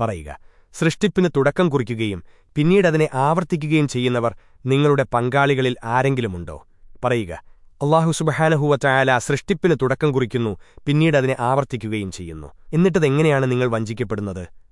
പറയുക. സൃഷ്ടിപ്പിന് തുടക്കം കുറിക്കുകയും പിന്നീടതിനെ ആവർത്തിക്കുകയും ചെയ്യുന്നവർ നിങ്ങളുടെ പങ്കാളികളിൽ ആരെങ്കിലുമുണ്ടോ? പറയുക. അള്ളാഹു സുബഹാനഹുവറ്റായാല സൃഷ്ടിപ്പിന് തുടക്കം കുറിക്കുന്നു പിന്നീടതിനെ ആവർത്തിക്കുകയും ചെയ്യുന്നു. എന്നിട്ടതെങ്ങനെയാണ് നിങ്ങൾ വഞ്ചിക്കപ്പെടുന്നത്?